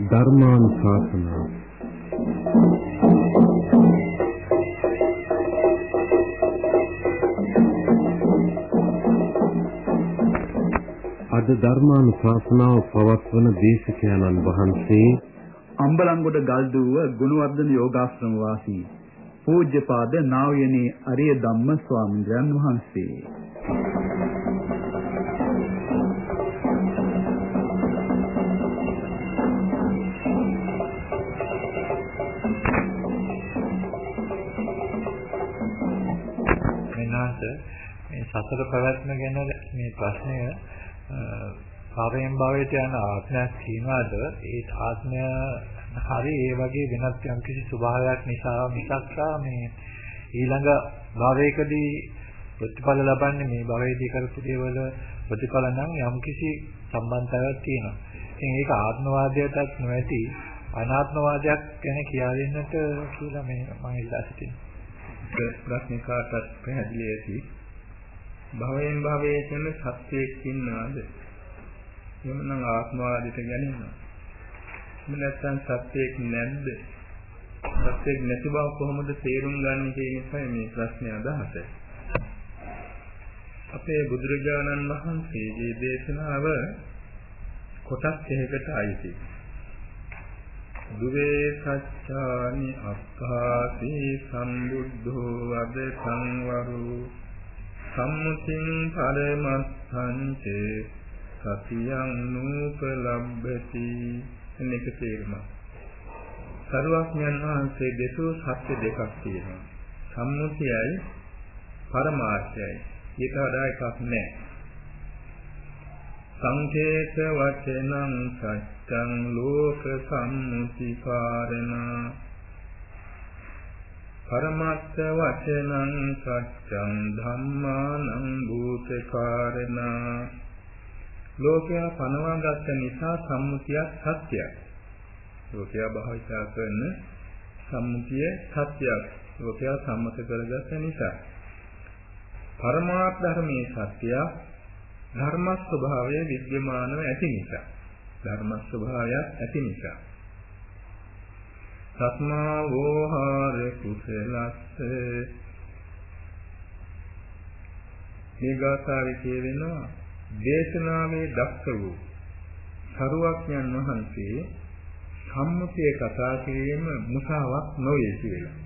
ධර්මානුශාසනා අද ධර්මානුශාසනාව පවත්වන දේශකයන්න් වහන්සේ අම්බලන්ගොඩ ගල්දුව ගුණවර්ධන යෝගාශ්‍රම වාසී පූජ්‍යපාද නා වූ අරිය ධම්ම ස්වාමීන් වහන්සේ. සතර පැවැත්ම ගැන මේ ප්‍රශ්නය භවයෙන් භවයට යන ආත්මයක් තියනවාද ඒ ආත්මය හරි ඒ වගේ වෙනත් යම් කිසි ස්වභාවයක් නිසා මිසක් මේ ඊළඟ භවයකදී ප්‍රතිඵල ලබන්නේ මේ භවයේදී කරපු දේවල් ප්‍රතිඵල නම් යම් කිසි සම්බන්ධතාවයක් තියෙනවා. ඉතින් ඒක ආත්මවාදයටත් නොඇති අනාත්මවාදයක් ගැන කියා දෙන්නට කියලා මේ මම ඉල්ලා සිටිනවා. ප්‍රශ්න කාටත් පැහැදිලි ඇති. භවයෙන් භවයේ යන සත්‍යයක් ඉන්නවද? එහෙමනම් ආත්මවාදයට ගැනෙනවා. එහෙම නැත්නම් සත්‍යයක් නැද්ද? සත්‍යයක් නැති බව කොහොමද තේරුම් ගන්න කියන එකයි මේ ප්‍රශ්නේ අදහස. අපේ බුදුරජාණන් වහන්සේගේ දේශනාව කොටස් දෙකකට අයිති. දුවේ සත්‍යානි අක්ඛාසී සම්බුද්ධෝ වද සංවරු සම්මුතින් පරමස්සංච සතියං නූපලබ්බති එන්නක තේරුම. සරුවක්ඥන් වහන්සේ දෙසූ සත්‍ය දෙකක් තියෙනවා. සම්මුතියයි පරමාර්ථයයි. ඊට වඩා එකක් නැහැ. සංකේත වචනං සත්‍යං ලෝක සම්මුති කාරණා පරමත්ත වචනං සත්‍යං ධම්මානං භූතකාරණා. ලෝකයා පනවාගත්ත නිසා සම්මුතියක් සත්‍යයක් ලෝකයා භාවිතා කරන සම්මුතිය සත්‍යයක් ලෝකයා සම්මත කරගත්ත නිසා. පරමාර්ථ ධර්මයේ සත්‍යය ධර්ම ස්වභාවය විද්‍යමානව ඇති නිසා. ධර්ම ස්වභාවයක් ඇති නිසා. සත්මා වෝහාර කුසලස්ස මේ ගාථාවේ කියවෙනවා දේශනාවේ දක්ෂ වූ සරුවක්ඥන් වහන්සේ සම්මුතිය කතා කිරීම මුසාවක් නොවේ කියලා.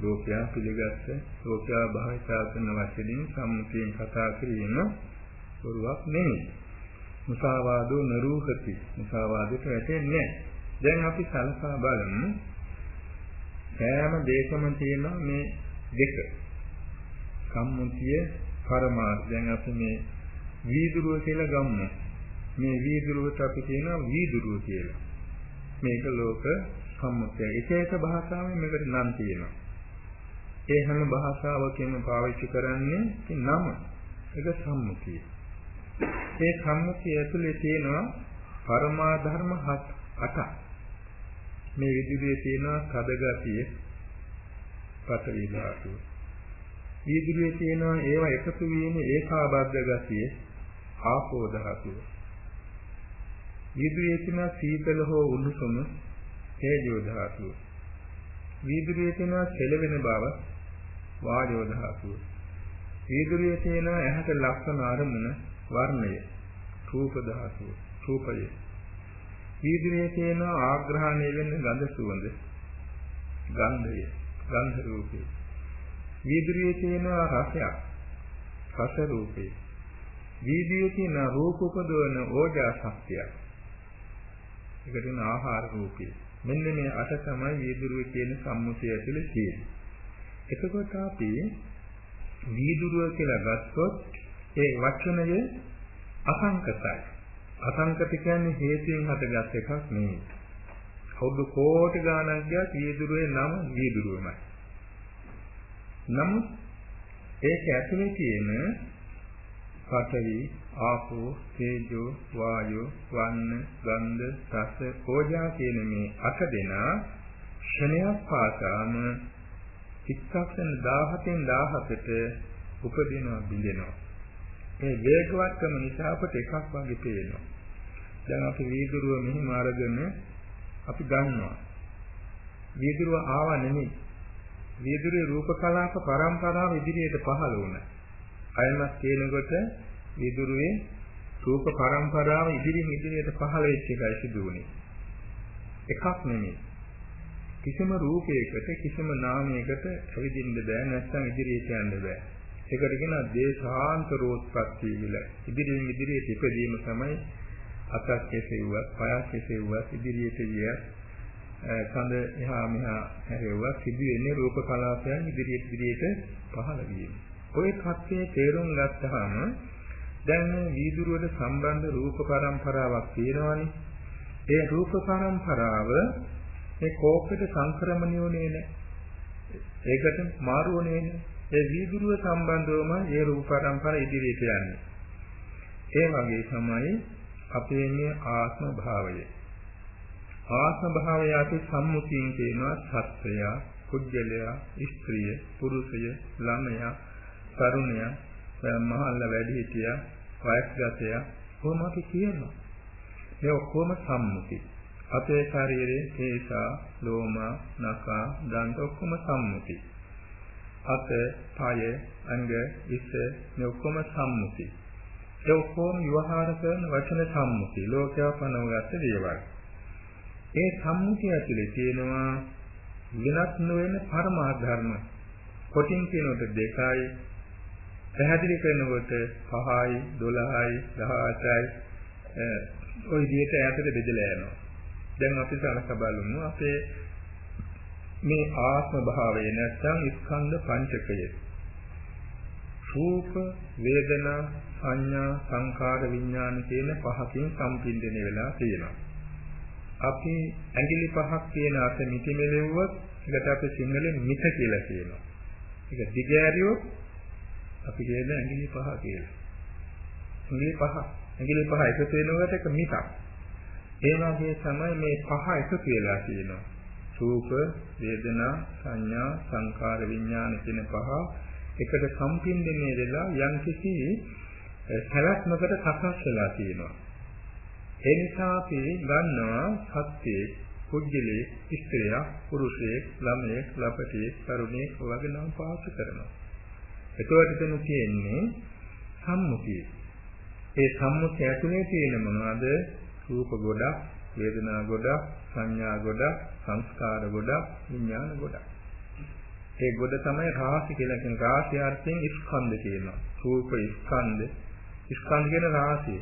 ලෝකයා පිළිගත්ත ලෝකයා භාවිතා කරන වචනින් සම්මුතියෙන් කතා කිරීම බොරුවක් නෙමෙයි. මුසාවාදෝ නරූහති. මුසාවාදයට වැටෙන්නේ නැහැ. දැන් අපි සලකා බලමු. සෑම දෙයකම තියෙන මේ දෙක. සම්මුතිය පරමාර්ථ දැන් අපි මේ වීදුරුව කියලා ගමු මේ වීදුරුවට අපි කියනවා වීදුරුව කියලා. මේක ලෝක සම්මුතිය. එක එක භාෂාවෙන් මේකට නම් තියෙනවා. ඒ හැම භාෂාවකම පාවිච්චි කරන්නේ නම. ඒක සම්මුතිය. ඒ සම්මුතිය ඇතුලේ තියෙනවා පරමා ධර්ම 8ක් මේ විදුලියේ තියෙන කද ගතිය පතරී ධාතුව. විදුලියේ තියෙන ඒවා එකතු වීම ඒකාබද්ධ ගතිය ආපෝ ධාතුව. විදුලියේ තියෙන සීතල හෝ උණුසුම තේජෝ ධාතුව. විදුලියේ තියෙන සෙලවෙන බව වායෝ ධාතුව. විදුලියේ තියෙන ඇහැට ලක්ෂණ අරමුණ වර්ණය රූප ධාතුව. රූපය වීදුරේ තියෙන ආග්‍රහණය වෙන ගඳ සුවඳ ගන්ධය ගන්ධ රූපේ වීදුරේ තියෙන රසයක් රස රූපේ වීදුරේ තියෙන රූප උපදවන ඕජා ශක්තියක්. ඒකට කියන ආහාර රූපේ මෙන්න මේ අට තමයි වීදුරුවේ කියන සම්මුතිය ඇතුලේ තියෙන්නේ. එතකොට අපි වීදුරුව කියලා ගත්තොත් ඒ වචනය අසංකතයි. අසංකත කියන්නේ හේතුයෙන් හටගත් එකක් නෙවෙයි. අවුරුදු කෝටි ගාණක් ගියත් වීදුරුවේ නම වීදුරුවමයි. නමුත් ඒක ඇතුලේ තියෙන පඨවි, ආපෝ, තේජෝ, වායෝ, වන්න, ගන්ධ, රස, ඕජා කියන මේ අට දෙනා ක්ෂණයක් පාසාම චිත්තක්ෂණ 17න් 17ට උපදිනවා බිඳෙනවා. ඒ වේගවත්කම නිසා අපට එකක් වගේ පේනවා. දැන් අපි වීදුරුව මෙහිම අරගෙන අපි ගන්නවා. වීදුරුව ආවා නෙමෙයි. වීදුරුවේ රූප කලාප පරම්පරාව ඉදිරියට පහළ වුණා. අයමත් කියනකොට වීදුරුවේ රූප පරම්පරාව ඉදිරියෙන් ඉදිරියට පහළ වෙච්ච එකයි සිදු වුනේ. එකක් නෙමෙයි. කිසිම රූපයකට කිසිම නාමයකට ඇවිදින්න බෑ නැත්නම් ඉදිරියට යන්න බෑ. ඒකට කියනවා දේශාන්ත රෝත්පත්ති කියලා. ඉදිරියෙන් ඉදිරියට ඉපදීම තමයි අතක් කෙසෙව්වත්, පයක් කෙසෙව්වත් ඉදිරියට ගිය කඳ එහා මෙහා හැරෙව්වා සිදු වෙන්නේ රූප කලාපයන් ඉදිරියට ඉදිරියට පහළ වීම. ඔය කප්පේ තේරුම් ගත්තාම දැන් මේ වීදුරුවට සම්බන්ධ රූප පරම්පරාවක් තියෙනවනේ. ඒ රූප පරම්පරාව මේ කෝපෙට සංක්‍රමණය වෙන්නේ නැහැ. ඒකට මාරුවනේ නැහැ. ඒ වීදුරුව සම්බන්ධවම ඒ රූප પરම්පර ඉදිරියට යන්නේ. ඒ වගේ තමයි අපේ මේ ආත්ම භාවය. ආත්ම භාවය අපි සම්මුතියෙන් කියනවා සත්‍යය, කුජලයා, ස්ත්‍රිය, පුරුෂය, ළමයා, තරුණයා, මහල්ල වැඩිහිටියා, වයස්ගතයා කොහොම අපි කියනවා. මේ ඔක්කොම සම්මුති. අපේ ශරීරයේ කේසා, ලෝම, නඛා, දන්ත ඔක්කොම සම්මුති. අත, පය, අංග, ඉස මේ ඔක්කොම සම්මුති. ඒ ඔක්කොම විවහාර කරන වචන සම්මුති. ලෝකයා පනවගත්ත දේවල්. ඒ සම්මුතිය ඇතුලේ තියෙනවා වෙනස් නොවන පරමාර්ථ ධර්ම. කොටින් කියනකොට දෙකයි පැහැදිලි කරනකොට 5යි 12යි 18යි ওই විදිහට ඈතට බෙදලා යනවා. දැන් අපි සලක බලමු අපේ මේ ආත්ම භාවය නැත්නම් ස්කන්ධ පංචකය. රූප, වේදනා, සංඥා, සංකාර, විඥාන කියන පහකින් සම්පින්දණය වෙලා තියෙනවා. අපි ඇඟිලි පහක් කියන අත මිටි මෙලෙව්වොත් ඒකට අපි සිංහලෙන් මිට කියලා කියනවා. ඒක දිගෑරියොත් අපි කියන ඇඟිලි පහ කියලා. ඇඟිලි පහ. ඇඟිලි පහ එකතු වෙනකොට එක මිටක්. ඒ වගේ තමයි මේ පහ එකතු වෙලා තියෙනවා. රූප, වේදනා, සංඥා, සංකාර, විඥාන කියන පහ එකට සම්පින්දනය වෙලා යම්කිසි සැලැස්මකට සකස් වෙලා තියෙනවා. ඒ නිසා අපි ගන්නවා සත්‍යයේ කුජලයේ ස්ත්‍රිය, පුරුෂයෙක්, ළමයෙක්, ලපටියෙක්, තරුණයෙක් වගේ නම් පාවිච්චි කරනවා. එතකොට එතන තියෙන්නේ සම්මුතිය. ඒ සම්මුතිය ඇතුලේ තියෙන මොනවද? රූප ගොඩක්, වේදනා ගොඩක්, සංඥා ගොඩක්, සංස්කාර ගොඩක්, විඥාන ගොඩක්. ඒ ගොඩ තමයි රාශි කියලා කියන රාශි අර්ථයෙන් ස්කන්ධ කියනවා. රූප ස්කන්ධ, ස්කන්ධ කියන රාශිය.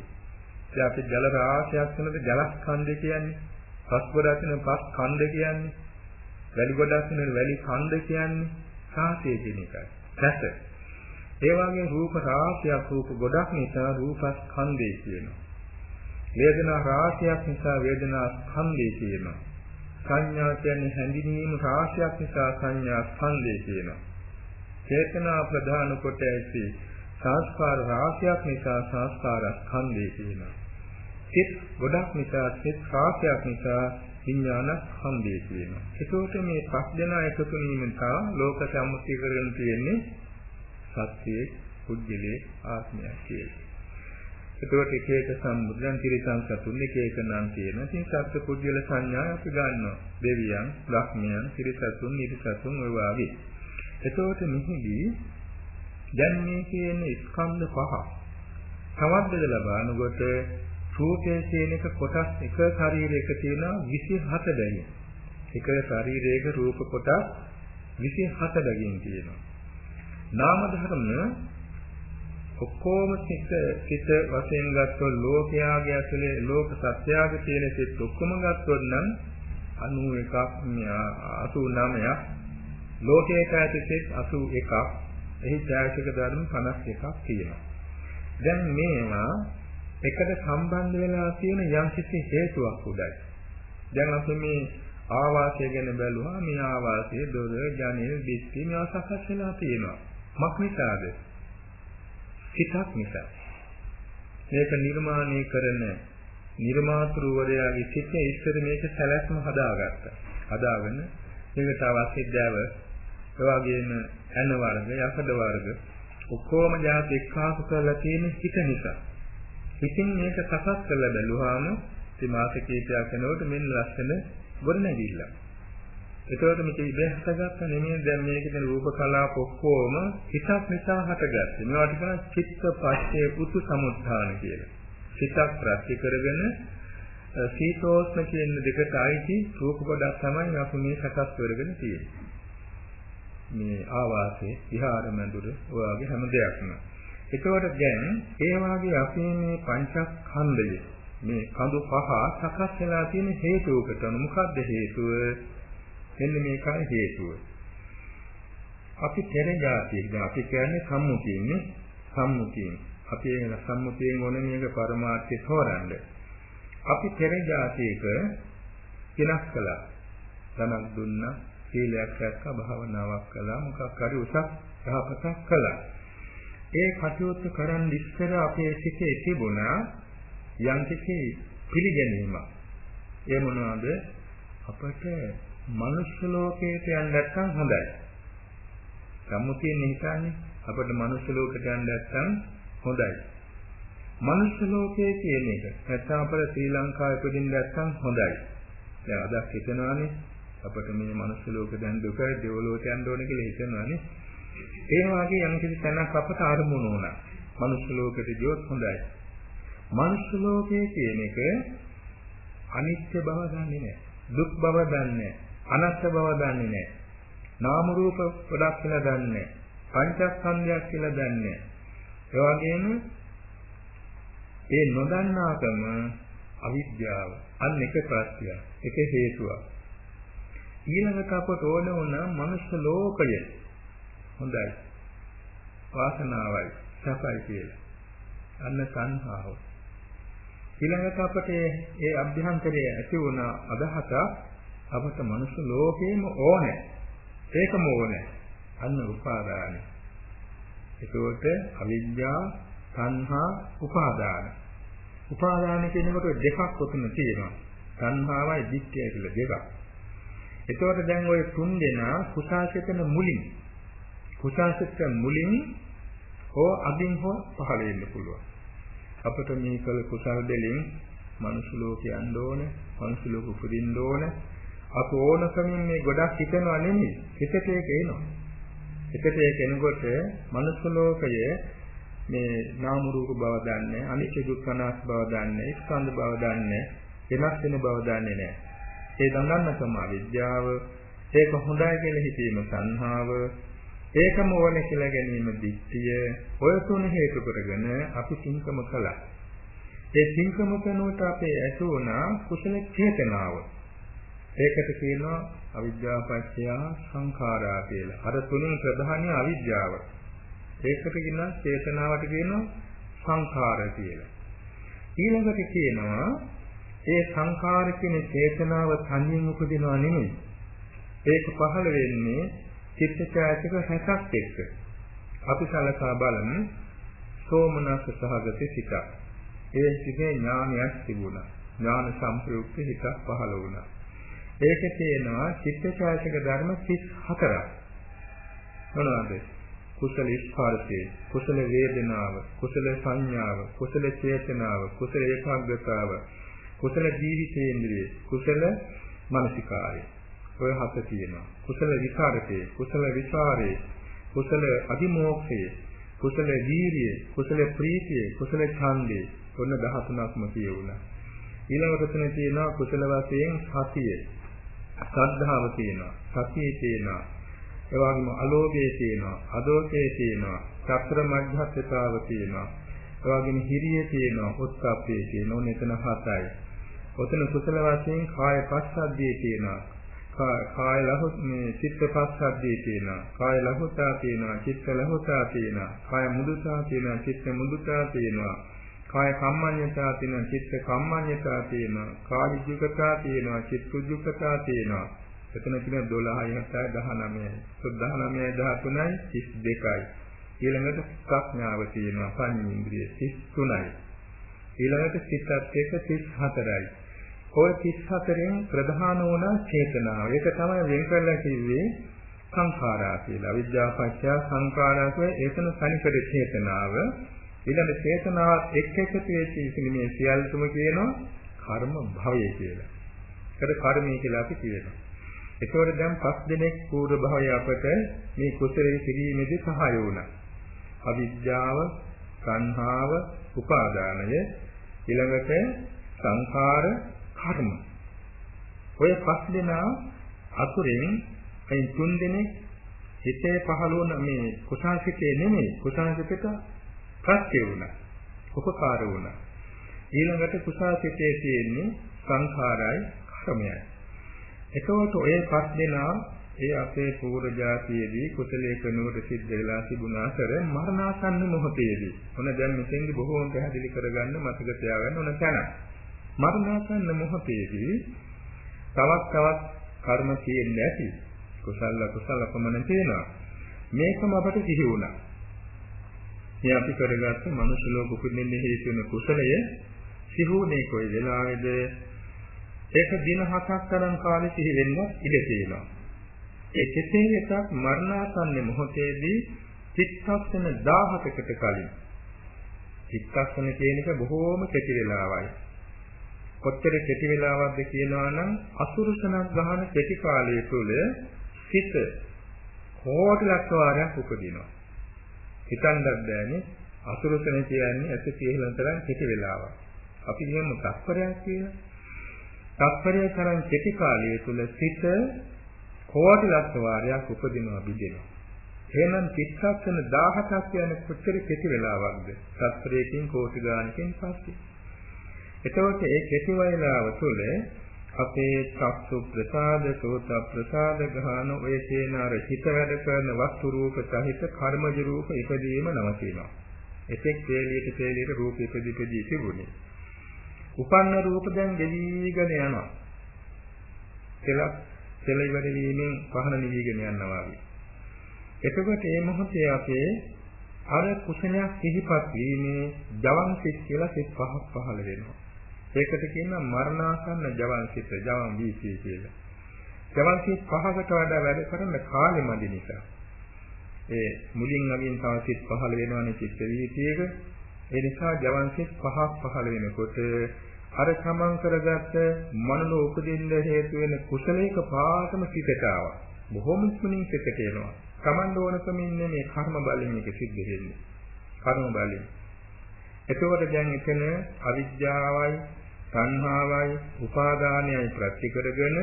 ඉතින් අපි ජල රාශියක් වෙනද ජල ස්කන්ධ කියන්නේ. පස් ගොඩක් වෙන පස් ඛණ්ඩ කියන්නේ. වැලි ගොඩක් වෙන වැලි ඛණ්ඩ කියන්නේ. රාශිය කියන එකයි. රස ඒ වගේ රූප රාශියක් රූප ගොඩක් නිසා රූපස්කන්ධය කියනවා. වේදනා රාශියක් නිසා වේදනා ස්කන්ධය කියනවා. සංඥා කියන්නේ හැඳින්වීම රාශියක් නිසා සංඥා ස්කන්ධය කියනවා. චේතනා ප්‍රධාන කොට ඇති සංස්කාර රාශියක් නිසා සංස්කාර ස්කන්ධය කියනවා. සිත් ගොඩක් නිසා සිත් රාශියක් නිසා විඥාන ස්කන්ධය කියනවා. ඒකෝට මේ පස් දෙනා එකතු වීමෙන් තා ලෝක සම්මුතිය කරගෙන තියෙන්නේ සත්‍යයේ පුජ්‍යලේ ආත්මයක් කියලා. එතකොට එක එක සම්බුද්ධන් තිරසං සතුන් එක එක නම් තියෙනවා. ඉතින් සත්‍ය පුජ්‍යල සංඥා අපි ගන්නවා. දෙවියන්, බ්‍රහ්මයන්, තිරසතුන්, නිර්සතුන් ඔය වාගේ. එතකොට මෙහිදී දැන් මේ කියන ස්කන්ධ පහ තවත් බෙදලා බලනකොට රූපයේ කියන එක කොටස් එක ශරීරයක තියෙන 27 බැගින්. එක ශරීරයක රූප කොටස් 27 බැගින් තියෙනවා. නාම ධර්ම ඔක්කොම සිත සිත වශයෙන් ගත්තොත් ලෝකයාගේ ඇතුලේ ලෝක සත්‍යයගේ තියෙන සිත් ඔක්කොම ගත්තොත් නම් 91ක් 89ක් ලෝකයක ඇති සිත් 81ක් එහි ඡායසික ධර්ම 51ක් තියෙනවා. දැන් මේවා එකට සම්බන්ධ වෙලා තියෙන යම් කිසි හේතුවක් උඩයි. දැන් අපි මේ ආවාසය ගැන බැලුවා මේ ආවාසයේ දොර ජනෙල් දිස්ති මේවා සකස් වෙලා තියෙනවා. මක් නිසාද? හිතක් නිසා. මේක නිර්මාණය කරන නිර්මාතෘවරයාගේ සිත ඉස්සර මේක සැලැස්ම හදාගත්තා. හදාගෙන මේකට අවශ්‍ය දෑව එවාගේම ඇන වර්ග, යකඩ වර්ග ඔක්කොම જાති එක්කාසු කරලා තියෙන හිත නිසා. හිතින් මේක සකස් කරලා බැලුවාම ඉතින් මාස කීපයක් යනකොට මෙන්න ලස්සන ගොඩනැගිල්ල. ඒතකොට මේක ඉබේ හටගත්ත නෙමෙයි දැන් මේකේ තියෙන රූප කලාප ඔක්කොම හිතක් නිසා හටගත්තේ. මේවට කියන චිත්ත පස්සේ පුතු සමුත්ථාන කියලා. හිතක් ප්‍රත්‍ය කරගෙන සීතෝස්ම කියන දෙකට ආйти රූප කොටස් තමයි අපි මේ සකස් කරගෙන තියෙන්නේ. මේ ආවාසයේ විහාර මඳුර ඔයගේ හැම දෙයක්ම. ඒකෝට දැන් ඒ වාගේ අපේ මේ පංචස්කන්ධය මේ කඳු පහ සකස් වෙලා තියෙන හේතුවකට මොකක්ද හේතුව? මෙන්න මේකයි හේතුව. අපි පෙර જાතියෙක් දැන් අපි කියන්නේ සම්මුතියනේ සම්මුතියෙන්. අපි එන සම්මුතියෙන් ඕන මේක පරමාර්ථය තෝරන්න. අපි පෙර જાතියක වෙනස් කළා. ධනක් දුන්නා, සීලයක් රැක්කා, භාවනාවක් කළා, මොකක් හරි උසස් යහපතක් කළා. ඒ කටයුතු කරන් ඉස්සර අපේ සිතේ තිබුණා යම්කිසි පිළිගැනීමක්. ඒ මොනවාද? අපට මනුෂ්‍ය ලෝකයට යන්න නැත්නම් හොඳයි. සම්මුතියෙන් හිතන්නේ අපිට මනුෂ්‍ය ලෝකයට යන්න නැත්නම් හොඳයි. මනුෂ්‍ය ලෝකයේ කියන එක නැත්නම් අපිට ශ්‍රී ලංකාවේ ඉපදින්න නැත්නම් හොඳයි. දැන් අදක් හිතනවානේ අපිට මේ මනුෂ්‍ය ලෝකෙ දැන් දුකයි දෙවලෝට යන්න ඕන කියලා හිතනවානේ. ඒ වගේ යම් කිසි තැනක් අපට අරමුණු වුණා. මනුෂ්‍ය ලෝකෙට ගියොත් හොඳයි. මනුෂ්‍ය ලෝකයේ කියන එක අනිත්‍ය බව දන්නේ නැහැ. දුක් බව දන්නේ නැහැ. අනත්ත් බව දන්නේ නැහැ. නාම රූප ගොඩක් කියලා දන්නේ නැහැ. පංචස්කන්ධයක් කියලා දන්නේ නැහැ. ඒ වගේම ඒ නොදන්නාකම අවිද්‍යාව. අන්න එක ප්‍රත්‍යය එක හේතුවක්. ඊළඟට අපට ඕන වුණා මනුෂ්‍ය ලෝකය හොඳයි. වාසනාවයි. සපයි කියලා. අන්න සංහාව. ඊළඟට අපට ඒ අභ්‍යන්තරයේ ඇති වුණ අදහස අපට මනුෂ්‍ය ලෝකෙම ඕනේ. ඒකම ඕනේ. අන්න උපාදානයි ඒකෝට අවිද්‍යාව තණ්හා උපාදාන. උපාදාන කියනකොට දෙකක් ඔතන තියෙනවා. තණ්හාවයි දික්කය කියලා දෙකක්. එතකොට දැන් ওই තුන් දෙනා කුසාසිතන මුලින් කුසාසිත මුලින් හෝ අදින් හෝ පහළ වෙන්න පුළුවන්. අපිට මේ කල කුසල් දෙලින් මනුෂ්‍ය ලෝකේ යන්න ඕනේ මනුෂ්‍ය ලෝක උපදින්න ඕනේ. අප ඕනකමින් මේ ගොඩක් හිතනවා නෙමෙයි. හිතට ඒක එනවා. හිතට ඒක එනකොට මනුෂ්‍ය ලෝකයේ මේ නාම රූප බව දන්නේ අනිත්‍ය දුක්ඛ අනාත් බව දන්නේ ස්කන්ධ බව දන්නේ වෙනස් වෙන බව දන්නේ නැහැ. ඒ දඟන්නකම අවිද්‍යාව ඒක හොඳයි කියලා හිතීම සංහාව. ඒකම ඕනේ කියලා ගැනීම දිට්ඨිය. ඔය තුන හේතු කරගෙන අපි සිංකම කළා. ඒ සිංකම කරනකොට අපේ ඇති වුණා කුසල චේතනාව. ඒකට කියනවා අවිද්‍යාව පත්‍ය සංඛාරා කියලා. අර තුنين ප්‍රධානය අවිද්‍යාව. ඒකට කියනවා චේතනාවට කියනවා සංඛාර කියලා. ඊළඟට කියනවා ඒ සංඛාර කියන චේතනාව තනියෙන් උපදිනවා නෙමෙයි. ඒක පහළ වෙන්නේ චිත්තචෛතක හැසක් එක්ක. අපි සලකා බලමු සෝමනස්ස සහගත සිතක්. ඒ සිතේ ඥානයක් තිබුණා. ඥාන සම්ප්‍රයුක්ත හිතක් පහළ වුණා. ඒක තේනවා චිත්තචෛතක ධර්ම 34ක්. මොනවද? කුසල ස්පර්ශය, කුසල වේදනාව, කුසල සංඥාව, කුසල චේතනාව, කුසල ඒකාග්‍රතාව, කුසල ජීවිතේන්ද්‍රය, කුසල මානසිකාරය. ඔය හත තියෙනවා. කුසල විචාරකේ, කුසල විචාරේ, කුසල අදිමෝක්ෂයේ, කුසල වීරිය, කුසල ප්‍රීතිය, කුසල ඡන්දේ. ඔන්න 13ක්ම කියුණා. ඊළඟට තුන තියෙනවා කුසල වශයෙන් සතිය. ශ්‍රද්ධාව තියෙනවා. සතිය තියෙනවා. ඒ වගේම අලෝභය තියෙනවා. අදෝෂය තියෙනවා. චක්‍ර මධ්‍යස්ථතාව තියෙනවා. ඒ වගේම හිරිය තියෙනවා. උත්සප්පේ තියෙනවා. ඔන්න එතන හතයි. ඔතන කුසල වශයෙන් කාය පස්සද්ධිය තියෙනවා. කාය ලහොත් මේ චිත්ත පස්සද්ධිය තියෙනවා. කාය ලහොතා තියෙනවා. චිත්ත ලහොතා තියෙනවා. කාය මුදුතා තියෙනවා. චිත්ත මුදුතා තියෙනවා. කාය කම්මඤ්ඤතා තියෙනවා. චිත්ත කම්මඤ්ඤතා තියෙනවා. කාය ජුකතා තියෙනවා. චිත්ත ජුකතා තියෙනවා. එතන කියන 12යි 7යි 19යි 19යි 13යි 32යි ඊළඟට ප්‍රඥාව තියෙනවා පඤ්ඤේන්ද්‍රිය 33යි ඊළඟට සිතත් එක්ක 34යි ඔය 34න් ප්‍රධාන වුණ චේතනාව. ඒක තමයි වෙන් කරලා කිව්වේ සංඛාරා කියලා. විද්‍යාපච්චය සංඛාරා කියන්නේ ඒතන සනිකර චේතනාව. ඊළඟ චේතනාව එක් එකතු වෙච්ච ඉතින් මේ සියල්ලම කියනවා කර්ම භවය කියලා. ඒකට කර්මය කියලා අපි කියනවා. ඒකෝර දැන් පස් දිනක් පූර්ව භවය අපට මේ කුසලයේ කිරීමේදී සහාය වුණා. අවිද්‍යාව, සංහාව, උපාදානය ඊළඟට සංඛාර, කර්ම. ඔය පස් දෙනා අතුරෙන් මේ තුන් දෙනෙක් හිතේ පහළ වුණ මේ කුසාසිතේ නෙමෙයි කුසාසිතට ප්‍රත්‍ය වුණා. උපකාර වුණා. ඊළඟට කුසාසිතේ තියෙන්නේ සංඛාරයි කර්මයයි. එතකොට ඔය පස් දෙනා ඒ අපේ පූර්ව જાතියේදී කුසලයේ කනුවට සිද්ධ වෙලා තිබුණා කර මරණාසන්න මොහොතේදී. ඔන්න දැන් මෙතෙන්දි බොහෝම පැහැදිලි කරගන්න මතක තියාගන්න ඕන තැන. මරණාසන්න මොහොතේදී තවත් තවත් කර්ම තියෙන්නේ නැති කුසල කුසල පමණ තියෙනවා. මේකම අපට සිහි වුණා. මේ අපි කරගත්ත මනුෂ්‍ය ලෝක උපදින්න හේතු වෙන කුසලය සිහුනේ කොයි වෙලාවේද ඒක දින හතක් තරම් කාලෙ සිහි වෙන්න ඉඩ තියෙනවා. ඒ කෙසේ වෙතත් මරණාසන්න මොහොතේදී චිත්තක්ෂණ 17කට කලින් චිත්තක්ෂණ කියන එක බොහෝම කෙටි වෙලාවයි. කොච්චර කෙටි වෙලාවක්ද කියනවා නම් අසුරුසනක් ගහන කෙටි කාලය තුළ හිත කෝටි ලක්ෂ වාරයක් උපදිනවා. හිතන්නත් බෑනේ අසුරුසන කියන්නේ ඇස කියලා තරම් කෙටි වෙලාවක්. අපි කියමු තත්පරයක් කියලා. තත්පරය තරම් කෙටි කාලය තුළ සිත කෝටි ලක්ෂ වාරයක් උපදිනවා බිදෙනවා. එහෙනම් චිත්තක්ෂණ 17ක් කියන්නේ කොච්චර කෙටි වෙලාවක්ද? තත්පරයකින් කෝටි ගානකින් පස්සේ. එතකොට ඒ කෙටි වේලාව තුළ අපේ චක්සු ප්‍රසාද, සෝත ප්‍රසාද ගහන ඔය කියන අර හිත වැඩ කරන වස්තු රූප සහිත කර්මජ රූප ඉදීම නවතිනවා. එතෙක් වේලියට වේලියට රූප ඉදීපදී තිබුණේ. උපන්න රූප දැන් ගෙවිගෙන යනවා. කෙලක් කෙල ඉවර වීමෙන් පහන නිවිගෙන යනවා වගේ. එතකොට මේ මොහොතේ අපේ අර කුසලයක් සිහිපත් වීමේ ජවන් සිත් කියලා සිත් පහක් පහළ වෙනවා. ඒකට කියනවා මරණාසන්න ජවන් සිත, ජවන් වීසී කියලා. ජවන් සිත් පහකට වඩා වැඩ කරන කාලෙ මදි නිසා. ඒ මුලින් අගින් තව සිත් පහළ වෙනවනේ චිත්ත වීතියක. ඒ නිසා ජවන් සිත් පහක් පහළ වෙනකොට අර සමන් කරගත්ත මනෝ උපදින්න හේතු වෙන කුසලයක පාසම සිතට ආවා. බොහොම ඉක්මනින් සිතට එනවා. Taman ඕනකම ඉන්නේ මේ කර්ම බලයෙන් එක සිද්ධ වෙන්නේ. කර්ම බලයෙන්. එතකොට දැන් එතන අවිද්‍යාවයි, සංහාවයි, උපාදානයයි ප්‍රති කරගෙන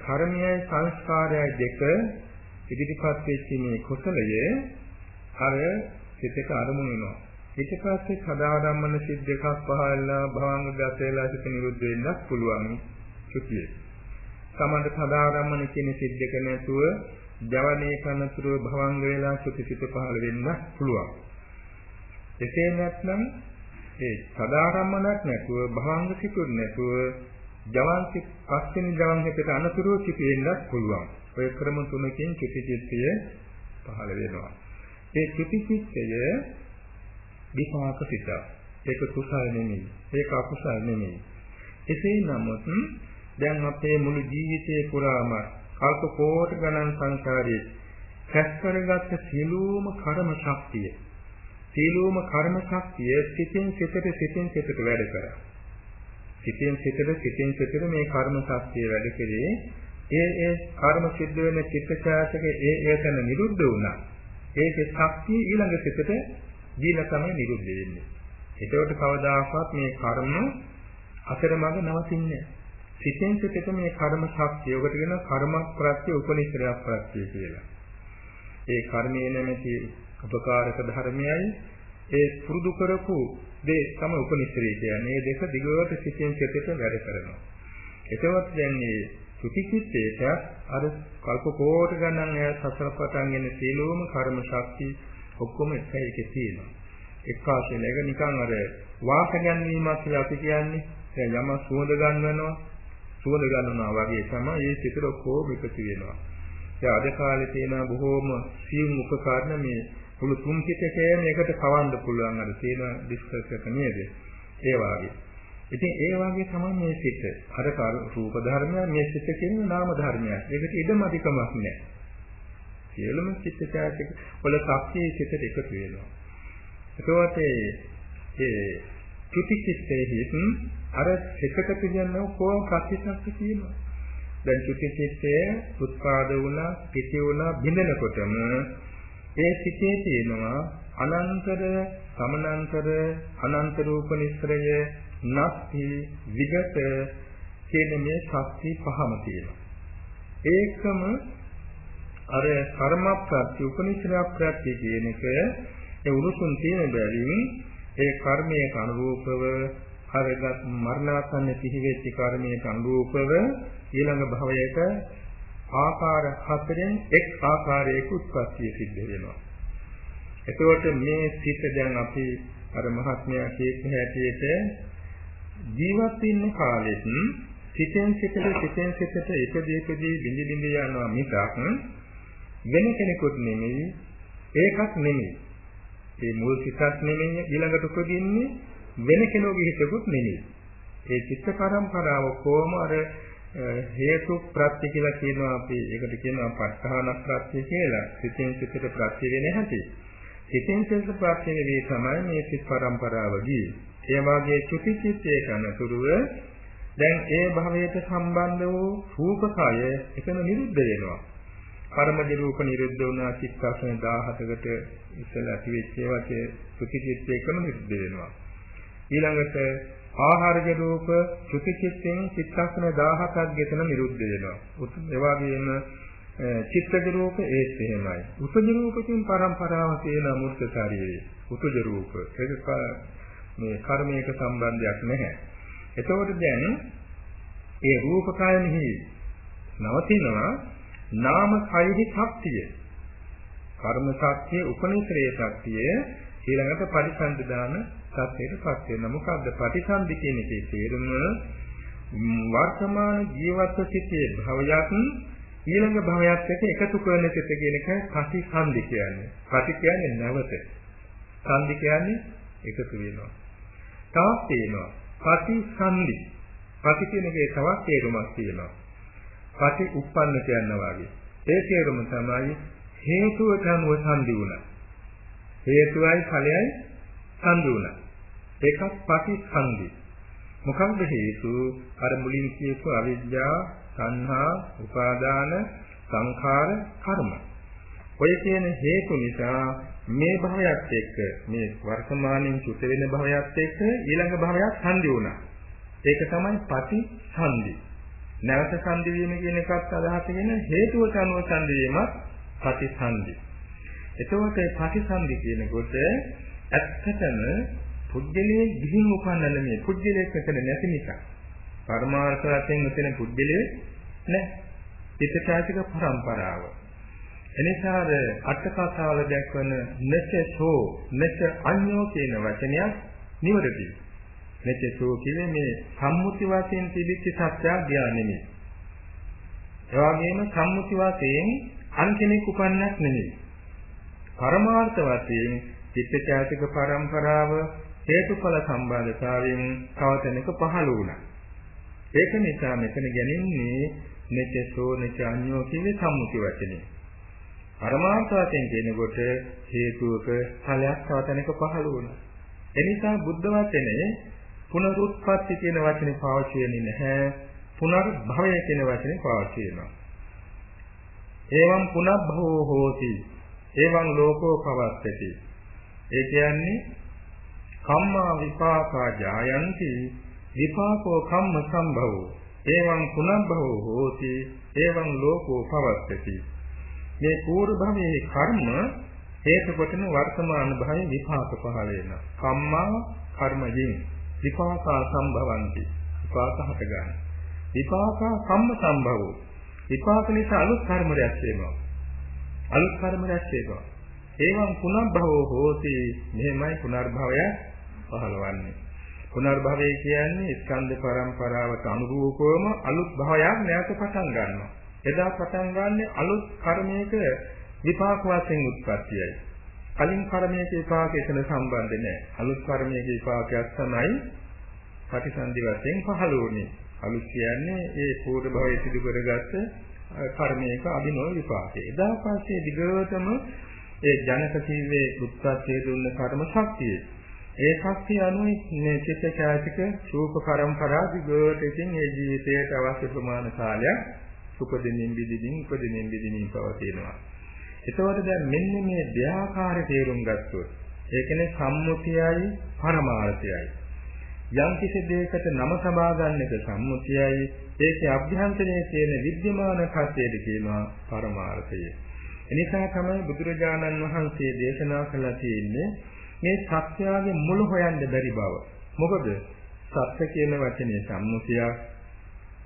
කර්මයයි සංස්කාරයයි දෙක ඉදිරිපත් වෙච්ච මේ කුසලය අර සිතට අරමුණු වෙනවා. ඊට පස්සේ සදාරම්මන සිද්ද එකක් පහළලා භවංග ගත වෙලා සිට නිරුද්ධ වෙන්නත් පුළුවන් චුතියේ. සමහර සදාරම්මන කියන සිද්දක නැතුව ජවනයේ කනතුරු භවංග වෙලා චුතිසිත පහළ වෙන්නත් පුළුවන්. එසේ නැත්නම් ඒ සදාරම්මනක් නැතුව භවංග සිතුත් නැතුව ජවන් සිත් පස්වෙනි ජවන් හිතට අනතුරු සිට වෙන්නත් පුළුවන්. ඔය ක්‍රම තුනකින් චුතිචිත්තය පහළ වෙනවා. ඒ චුතිචිත්තය විපාක සිත. ඒක කුසල නෙමෙයි. ඒක අකුසල නෙමෙයි. එසේ නමුත් දැන් අපේ මුළු ජීවිතේ පුරාම කල්ප කෝටි ගණන් සංසාරයේ රැස් කරගත්ත සියලුම කර්ම ශක්තිය සියලුම කර්ම ශක්තිය සිතින් සිතට සිතින් සිතට වැඩ කරා. සිතින් සිතට සිතින් සිතට මේ කර්ම ශක්තිය වැඩ කෙරේ ඒ ඒ කර්ම සිද්ධ වෙන චිත්තචෛතක ඒ ඒ තැන නිරුද්ධ වුණා. ඒකේ ශක්තිය ඊළඟ සිතට දීලා තමයි නිරුද්ධ වෙන්නේ. ඒකට කවදාකවත් මේ කර්ම අතරමඟ නවතින්නේ සිතෙන් සිතට මේ කර්ම ශක්තිය ඔකට කියන කර්ම ප්‍රත්‍ය උපනිශ්‍රයක් ප්‍රත්‍ය කියලා. ඒ කර්මයේ නැමැති උපකාරක ධර්මයයි ඒ පුරුදු කරපු දේ තමයි උපනිශ්‍රේ කියන්නේ. මේ දෙක දිගට සිතෙන් සිතට වැඩ කරනවා. එතකොට දැන් මේ සුතිචිත්තේට අර කල්ප කෝටි ගණන් ඈ සසර පටන් ගෙන සීලෝම කර්ම ශක්තිය ඔක්කොම එකයි එකේ තියෙනවා. එක්කාසෙල එක නිකන් අර වාස ගැනීමක් කියලා අපි කියන්නේ. දැන් යම සුවඳ ගන්නවනවා. සුවඳ ගන්නවා වගේ තමයි මේ සිතට ඔක්කොම එකතු වෙනවා. ඒ අද කාලේ තියෙන බොහෝම සියුම් උපකරණ මේ මුළු තුන් පිටකයම එකට කවන්න පුළුවන් අර තියෙන ඩිස්කස් එක නේද? ඒ වාගේ. ඉතින් ඒ වාගේ තමයි මේ සිත. අර රූප ධර්මය මේ සිත කියන්නේ නාම ධර්මයක්. ඒකට ඉදම අධිකමක් නැහැ. සියලුම චිත්තචෛතසික වල ශක්තිය සිතට එකතු වෙනවා. එතකොට ඒ චුති චිත්තයේ අර එකක තියෙන කොහොම ප්‍රතිශක්ති තියෙනවා. දැන් චුති චිත්තය උත්පාද වුණා, පිටි වුණා බිඳනකොටම ඒ සිතේ තියෙනවා අනන්තර, සමනන්තර, අනන්ත රූප නිස්සරය, නැස්ති, විගත කියන මේ ශක්ති පහම තියෙනවා. ඒකම අර කර්ම ප්‍රත්‍ය උපනිශ්‍රය ප්‍රත්‍ය කියන එක ඒ උරුසුන් තියෙන බැවින් ඒ කර්මයේ අනුරූපව අරගත් මරණාසන්න පිහිවෙච්ච කර්මයේ අනුරූපව ඊළඟ භවයක ආකාර හතරෙන් එක් ආකාරයක උත්පත්තිය සිද්ධ වෙනවා. එතකොට මේ සිත දැන් අපි අර මහත්මයා කියපු හැටියට ජීවත් වෙන්න කාලෙත් සිතෙන් සිතට සිතෙන් සිතට ඉපදී ඉපදී බිඳි බිඳි යනවා මිසක් වෙන කෙනෙකුත් නෙමෙයි ඒකක් නෙමෙයි. ඒ මුල් සිතක් නෙමෙයි ඊළඟට උපදින්නේ වෙන කෙනෙකුගේ හිතකුත් නෙමෙයි. ඒ චිත්ත පරම්පරාව කොහොම අර හේතු ප්‍රත්‍ය කියලා කියනවා අපි ඒකට කියනවා ප ဋ ාහන ප්‍රත්‍ය කියලා. සිතෙන් සිතට ප්‍රත්‍ය වෙන හැටි. සිතෙන් සිතට ප්‍රත්‍ය වෙන්නේ තමයි මේ සිත් පරම්පරාව ගියේ. ඒ වාගේ චුති චිත්තේ කනතුරුව දැන් ඒ භවයට සම්බන්ධ වූ රූපකය එතන නිරුද්ධ වෙනවා. කර්මජ රූප නිරුද්ධ වුණා චිත්තක්ෂණ 17කට ඉස්සෙල්ලා ඇති වෙච්ච ඒවාට සුඛිචිත්තේකම නිරුද්ධ වෙනවා. ඊළඟට ආහාරජ රූප සුඛිචිත්තෙන් චිත්තක්ෂණ 17ක් ගෙතන නිරුද්ධ වෙනවා. ඒ වගේම චිත්තජ රූප ඒත් එහෙමයි. උසජ රූපකින් පරම්පරාව තියෙන අමෘත ශරීරය. උසජ රූප. ඒක මේ කර්මයක සම්බන්ධයක් නැහැ. එතකොට දැන් ඒ රූපකයන්හි නවතිනවා නාම කයෙහි ශක්තිය. කර්ම ශක්තිය, උපනිශ්‍රේ ශක්තිය ඊළඟට පරිසංදදාන සත්‍යයටපත් වෙනවා. මොකද්ද පටිසන්ධි කියන එකේ තේරුම වර්තමාන ජීවත් සිටේ භවයක් ඊළඟ භවයක් එක්ක එකතු කරන සිට කියන එක පටිසන්ධි කියන්නේ. පටි කියන්නේ නැවත. සන්ධි කියන්නේ එකතු වෙනවා. තවත් තියෙනවා පටිසන්ධි. පටි කියන එකේ තවත් තේරුමක් තියෙනවා. පටි උප්පන්න කියනවා වගේ. ඒ තේරුම තමයි හේතුවට අනුව සංදි වුණා. හේතුවයි ඵලයයි සංදි වුණා. ඒකත් පටිසන්ධි. මොකක්ද හේතු? අර මුලින් කියපු අවිද්‍යාව, සංහා, උපාදාන, සංඛාර, කර්ම. ඔය කියන හේතු නිසා මේ භවයත් එක්ක මේ වර්තමානයේ චුත වෙන භවයත් එක්ක ඊළඟ භවයක් සංදි වුණා. ඒක තමයි පටිසන්ධි. නැවත සංදි වීම කියන එකත් අදහසගෙන හේතුවට අනුව සංදි වීමත් ප්‍රතිසන්දි. එතකොට ප්‍රතිසන්දි කියනකොට ඇත්තටම පුද්ගලයේ ගිහින් උපන්න නෙමෙයි පුද්ගලයෙක් මෙතන නැති නිසා. පරමාර්ථ වශයෙන් මෙතන පුද්ගලයේ නැහැ. පිටචාතික පරම්පරාව. එනිසා අට කතාවල දැක්වන නචසෝ නච අඤ්ඤෝ කියන වචනයක් නිවැරදියි. මෙතෙසෝ කියන්නේ මේ සම්මුති වශයෙන් තිබිච්ච සත්‍යයක් ගියා නෙමෙයි. ඒ වගේම සම්මුති වශයෙන් අන් කෙනෙක් උපන්නක් නෙමෙයි. පරමාර්ථ වශයෙන් චිත්තචෛතක පරම්පරාව හේතුඵල සම්බන්ධතාවයෙන් තවතැනක පහළ වුණා. ඒක නිසා මෙතන ගැනින්නේ මෙතෙසෝ නචඤ්ඤෝ කියන්නේ සම්මුති වචනේ. පරමාර්ථ වශයෙන් කියනකොට හේතුවක ඵලයක් තවතැනක පහළ වුණා. එනිසා බුද්ධ වචනේ පුනරුත්පත්ති කියන වචනේ පාවිච්චි වෙන්නේ නැහැ. පුනර්භවය කියන වචනේ පාවිච්චි වෙනවා. එවං පුනබ්භවෝ හෝති. එවං ලෝකෝ පවස්සති. ඒ කියන්නේ කම්මා විපාකා ජායන්ති විපාකෝ කම්ම සම්භවෝ. එවං පුනබ්භවෝ හෝති. එවං ලෝකෝ පවස්සති. මේ පූර්ව භවයේ කර්ම හේතු කොටන වර්තමාන භවයේ විපාක පහළ වෙනවා. කම්මා කර්මයෙන් විපාකා සම්භවಂತಿ විපාක හට ගන්න. විපාකා කම්ම සම්භවෝ විපාක නිසා අලුත් කර්ම රැස් වෙනවා. අලුත් කර්ම රැස් වෙනවා. ඒවම් පුනර්භවෝ හෝති මෙහෙමයි පුනර්භවය පහළවන්නේ. පුනර්භවය කියන්නේ ස්කන්ධ පරම්පරාවට අනුරූපවම අලුත් භවයක් නැවත පටන් ගන්නවා. එදා පටන් ගන්න අලුත් කර්මයක විපාක වශයෙන් උත්පත්තියයි. කලින් කර්මයක විපාකය එතන සම්බන්ධ නැහැ. අලුත් කර්මයක විපාකයක් තමයි ප්‍රතිසන්දි වශයෙන් පහළ වුණේ. අලුත් කියන්නේ ඒ පූර්ව භවයේ සිදු කරගත්ත කර්මයක අභිනව විපාකය. එදා පස්සේ දිගටම ඒ ජනක ජීවේ උත්පත්තිය දුන්න කර්ම ශක්තිය. ඒ ශක්තිය අනුව මේ චිත්ත ඡායතික රූප පරම්පරා දිගට ඉතින් ඒ ජීවිතයට අවශ්‍ය ප්‍රමාණ කාලයක් උපදිනින් විදිනින් උපදිනින් විදිනින් පවතිනවා. එතකොට දැන් මෙන්න මේ දෙආකාර තේරුම් ගත්තොත් ඒ කියන්නේ සම්මුතියයි පරමාර්ථයයි. යම් කිසි දෙයකට නම සබා ගන්න එක සම්මුතියයි ඒකේ අභ්‍යන්තරයේ තියෙන විද්‍යමාන කර්තයද කියනවා පරමාර්ථය. එනිසා තමයි බුදුරජාණන් වහන්සේ දේශනා කළා තියෙන්නේ මේ සත්‍යයේ මුල හොයන්න බැරි බව. මොකද සත්‍ය කියන වචනේ සම්මුතිය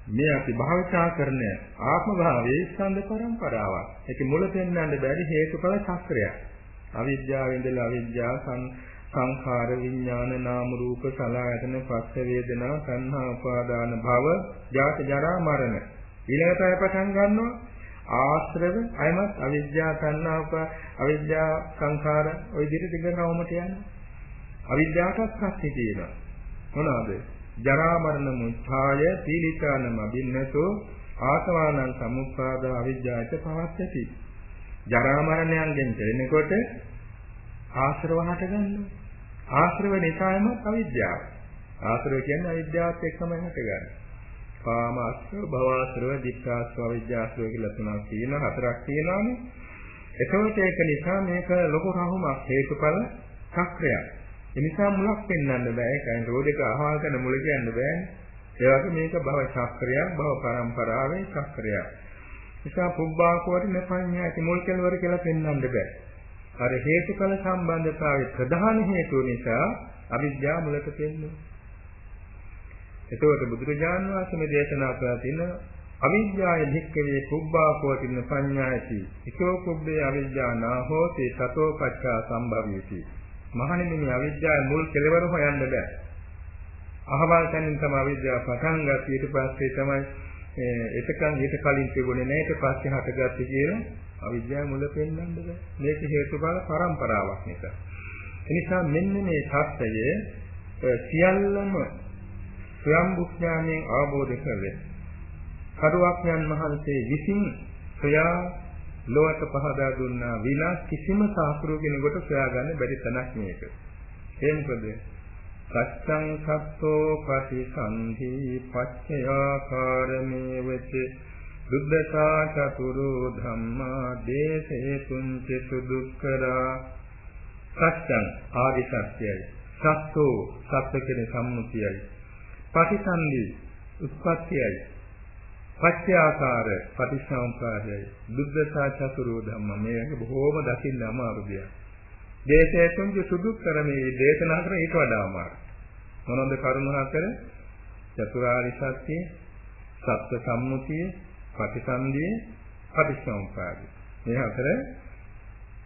මේ අපි භාවිතා කරන ආත්ම භාවයේ ස්කන්ධ පරම්පරාවක්. ඒක මුල පෙන්වන්න බැරි හේතුඵල චක්‍රයක්. අවිද්‍යාව ඉඳලා අවිද්‍යාව සංඛාර විඥාන නාම රූප සලආයතන පස්ස වේදනා සංහා උපාදාන භව ජාත ජරා මරණ. ඊළඟට අය පටන් ගන්නවා. ආශ්‍රව අයමත් අවිද්‍යා තණ්හාප අවිද්‍යා සංඛාර ওই විදිහට දිගටමට යනවා. අවිද්‍යාවටත් පස්සේ තියෙනවා. මොනවාද? ජරා මරණ මුත්‍යාය පීලිකානම බින්නතෝ ආසවානං සමුප්පාද අවිද්‍යාවට පවස්සති ජරා මරණයන්ගෙන් දෙන්නකොට ආශ්‍රව හට ගන්නවා. ආශ්‍රව නිසාම අවිද්‍යාව ආශ්‍රව කියන්නේ අවිද්‍යාවත් එක්කම හටගන්නේ කාම ආශ්‍රව, භව ආශ්‍රව, දික්ඛාශ්‍රව, අවිජ්ජාශ්‍රව කියලා තුනක් තියෙනවා, හතරක් තියෙනවානේ. එතකොට ඒක නිසා මේක ලොකු රහුමක් හේතුඵල චක්‍රයක්. ඒ නිසා මුලක් පෙන්වන්න බෑ. ඒකයි රෝධක අහවල් කරන මුල කියන්න බෑනේ. ඒ වගේ මේක භව චක්‍රයක්, භව පරම්පරාවේ චක්‍රයක්. නිසා පුබ්බාකෝටි නපඤ්ඤා ඇති මුල් කෙලවර කියලා පෙන්වන්න බෑ. අර හේතුඵල සම්බන්ධතාවයේ ප්‍රධාන හේතුව නිසා අවිද්‍යාව මුලට පෙන්වනවා. එතකොට බුදුරජාන් වහන්සේ මේ දේශනා කරලා තියෙන අවිද්‍යාය භික්කවේ කුබ්බාකෝටින පඤ්ඤායති. එකෝ කුබ්බේ අවිද්‍යා නාහෝති තතෝ පච්චා සම්භවීති. මහණෙනි මේ අවිද්‍යාවේ මුල් කෙලවර හොයන්න බෑ. අහවල් තැනින් තමයි අවිද්‍යාව පටන් ගත්තේ ඊට පස්සේ තමයි එතකන් ඊට කලින් තිබුණේ නැහැ ඊට පස්සේ හටගත්තේ කියන අවිද්‍යාව මුල පෙන්වන්න බෑ. මේක හේතුඵල පරම්පරාවක් නිසා. එනිසා මෙන්න මේ සත්‍යය සියල්ලම ස්වයංබුඥාණයෙන් අවබෝධ කරගෙන කරුවක්ඥන් වහන්සේ විසින් සොයා ලෝක පහදා දුන්නා විනා කිසිම සාස්ත්‍රීය කෙනෙකුට සොයාගන්න බැරි තැනක් මේක. ඒ මොකද? සත්‍යං සත්තෝ පටිසන්ධි පච්චයාකාරමේ වෙච බුද්ධතා චතුරෝ ධම්මා දේසේ තුන්ච සුදුක්කරා සත්‍යං ආදි සත්‍යයි සත්තෝ සත්‍ය කියන සම්මුතියයි පටිසන්ධි උත්පත්තියයි පත්‍යාකාර පටිසම්පාදයයි බුද්ධසා චතුරෝ ධම්ම මේක බොහෝම දකින්න අමාරු දෙයක්. දේශයේ තුන්ජ සුදු කරමේ දේශනා කරන ඊට වඩා අමාරු. මොනොන්ද කරුණ හතර? චතුරාරි සත්‍ය, සත්‍ය සම්මුතිය, පටිසන්ධිය, පටිසම්පාදය. මේ හතර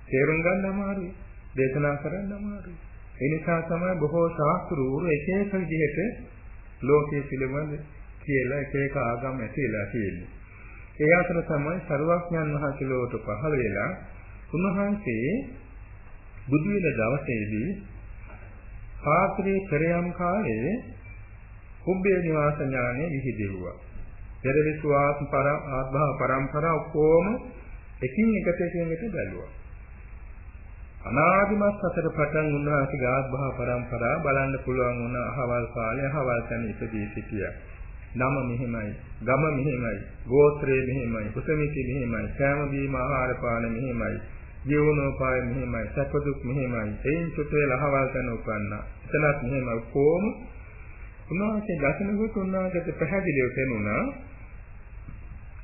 තේරුම් ගන්න අමාරුයි. දේශනා කරන්න අමාරුයි. ඒ නිසා තමයි බොහෝ ශාස්ත්‍රූරු එක එක විදිහට ලෝකයේ පිළිබඳ කියලා එක එක ආගම් ඇතිලා තියෙන්නේ. ඒ අතර තමයි සරුවක්ඥන් වහන්සේ ලෝකට පහළ වෙලා උන්වහන්සේ බුදු වෙන දවසේදී පාත්‍රයේ පෙරයම් කාලේ කුම්භේ නිවාස ඥානෙ විහිදෙව්වා. පෙරවිසුවාත් පර ආත්මා පරම්පරා ඔක්කොම එකින් එකට එකින් එකට බැලුවා. අනාදිමත් සතර පටන් උන්වහන්සේගේ ආත්මභාව પરම්පරාව බලන්න පුළුවන් වුණ අහවල් කාලේ අහවල් තැන ඉපදී සිටියා. නම මෙහෙමයි, ගම මෙහෙමයි, ගෝත්‍රය මෙහෙමයි, කුසමිති මෙහෙමයි, සෑම බීම ආහාර පාන මෙහෙමයි, ජීවනෝපාය මෙහෙමයි, සැපදුක් මෙහෙමයි. එයින් සුතේ ලහවල් තැන උපන්නා. එතනත් මෙහෙමයි කොහොම උන්වහන්සේ දසනකොට උන්වහන්සේට පැහැදිලිව තේරුණා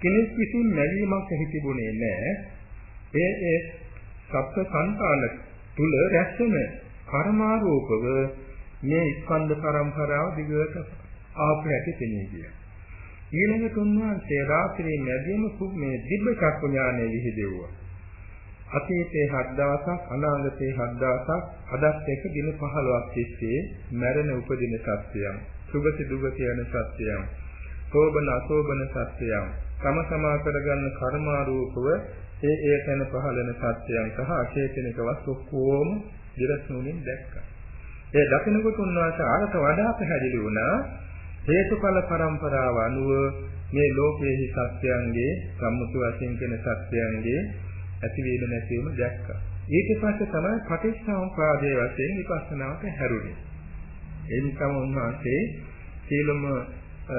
කෙනෙක් විසින් නැවීමක් හිතිබුණේ නැහැ. ඒ ඒ සත්ව සංකාල තුල රැස්වෙන කර්මාරූපව මේ ස්කන්ධ පරම්පරාව දිගට ආපු හැටි පෙනී ගියා. ඊළඟට උන්වහන්සේ රාත්‍රියේ මැදියම මේ දිබ්බ චක්කු ඥානය විහිදෙව්වා. අතීතේ හත් දවසක් අනාගතේ හත් දවසක් අදත් එක දින 15ක් තිස්සේ මැරෙන උපදින සත්‍යයන් සුගති දුගති යන සත්‍යයන් සෝබන අසෝබන සත්‍යයන් තම තමා කරගන්න කර්මාරූපව ඒ ඒ තැන පහළන සත්‍යයන් සහ අචේතනික වස්තු කොහොම දිරස්නුනින් දැක්කා. ඒ දකිනකොට උන්වහන්සේ ආරත වඩා පැහැදිලි වුණා හේතුඵල පරම්පරාව අනුව මේ ලෝකයේ සත්‍යයන්ගේ සම්මුති වශයෙන් කියන සත්‍යයන්ගේ ඇතිවීම නැතිවීම දැක්කා. ඊට පස්සේ තමයි පටිච්චසමුප්පාදයේ වශයෙන් විපස්සනාවට හැරුණේ. ඒ නිසාම උන්වහන්සේ සීලම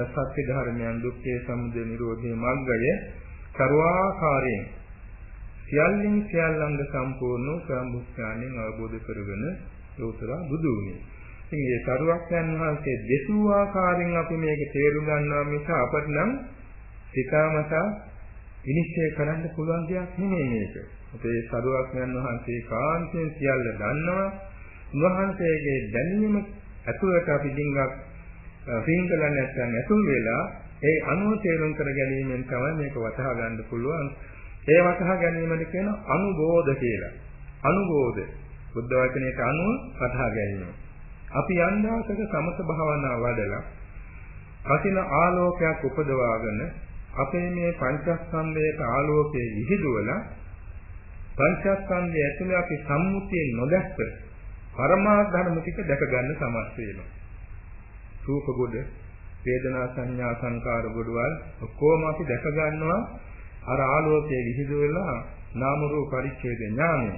සත්‍ය ධර්මයන් දුක්ඛේ සමුදය නිරෝධේ මග්ගය ਸਰවාකාරයෙන් සියල්ලින් සියල්ලංග සම්පූර්ණ සම්බුද්ධාණයෙන් අවබෝධ කරගෙන ලෝතර බුදු වුණේ. ඉතින් මේ සරුවක්යන් වහන්සේ දෙසූ ආකාරයෙන් අපි මේක තේරුම් ගන්නවා මිස අපට නම් සිතාමතා විනිශ්චය කරන්න පුළුවන් දෙයක් නෙමෙයි මේක. අපේ සරුවක්යන් වහන්සේ කාන්තෙන් සියල්ල දන්නවා. උන්වහන්සේගේ දැනීම ඇතුළට අපි ඩිංගක් සිංගල නැත්නම් ඇතුල් වෙලා ඒ අනුව තේරුම් කර ගැනීමෙන් තමයි මේක වටහා ගන්න පුළුවන්. ඒ වටහා ගැනීමද කියන අනුබෝධ කියලා. අනුබෝධ බුද්ධ වචනයට අනුව වටහා ගැනීම. අපි යන්දාසක සමත භාවනා වඩලා කසින ආලෝකයක් උපදවාගෙන අපේ මේ පංචස්කන්ධයට ආලෝකයේ විහිදුවලා පංචස්කන්ධය ඇතුලේ අපි සම්මුතියෙන් නොදැක්ක පරමාර්ථ ධර්ම ටික දැක ගන්න සමර්ථ වෙනවා. රූප ගොඩ, වේදනා සංඥා සංකාර ගොඩවල් ඔක්කොම අපි දැක ගන්නවා අර ආලෝකයේ විහිදුවලා නාම රූප පරිච්ඡේද ඥානය.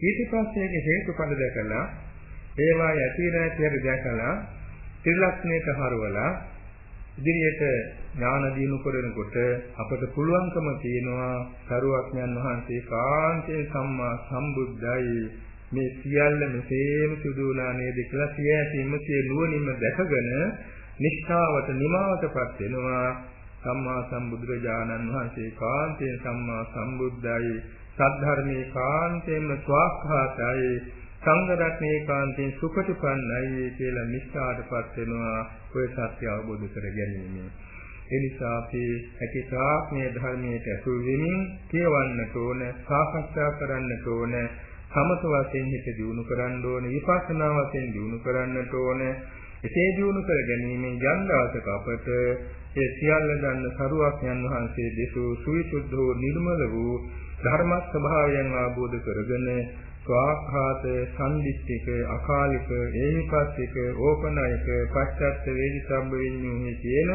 ඊට පස්සේ ඒක හේතුඵල දැකලා ඒවා ඇති නැති හැටි දැකලා ත්‍රිලක්ෂණයට හරවලා ඉදිරියට ඥාන දිනු කරනකොට අපට පුළුවන්කම තියෙනවා සරුවක්ඥන් වහන්සේ කාන්තේ සම්මා සම්බුද්ධයි මේ සියල්ල මෙසේම සිදුවලා නේද කියලා සියැසින්ම සිය නුවණින්ම දැකගෙන නිෂ්ඨාවට නිමාවටපත් වෙනවා. සම්මා සම්බුදුරජාණන් වහන්සේ කාන්තේ සම්මා සම්බුද්ධයි සද්ධර්මේ කාන්තේම ස්වාක්ඛාතයි. සංඝ රත්නේ කාන්තෙන් සුපටිපන්නයි කියලා නිස්සාරපත් වෙනවා. ඔය සත්‍ය අවබෝධ කර ගැනීම. ඒ නිසා අපි හැකිතාක් මේ ධර්මයට ඇසුරු වෙමින් කියවන්නට ඕන, සාකච්ඡා කරන්නට ඕන, සමත වශයෙන් හිත දියුණු කරන්න ඕන, විපස්සනා වශයෙන් දියුණු කරන්නට ඕන. එසේ දියුණු කර ගැනීමෙන් යම් දවසක අපට ඒ සියල්ල දන්න සරුවක් යන් වහන්සේ දෙසූ සුවිසුද්ධ වූ නිර්මල වූ ධර්ම ස්වභාවයන් ආબોධ කරගෙන ස්වාඛාත සම්දිස්තික අකාලික ඒහිපස්තික ඕපනයික පච්චත්ත වේදිසම්බ විඤ්ඤුහි කියන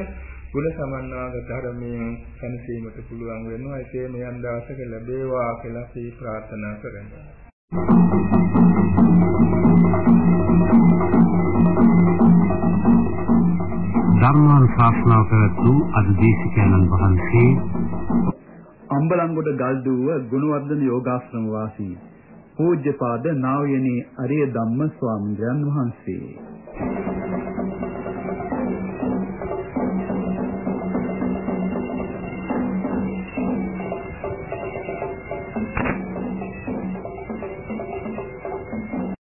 ගුණ සමන්නාගත ධර්මයෙන් සැනසීමට පුළුවන් වෙනවා ඒකේ මෙයන් දාසක ලැබේවා කියලා අපි ප්‍රාර්ථනා කරනවා ධර්මාන් ශාස්ත්‍රාව කරතු අද දේශිකානන් වහන්සේ අම්බලන්ගොඩ ගල්දුව ගුණවර්ධන යෝගාශ්‍රම වාසී පූජ්‍යපාද නා වූ යනි අරිය ධම්ම ස්වාමීන් වහන්සේ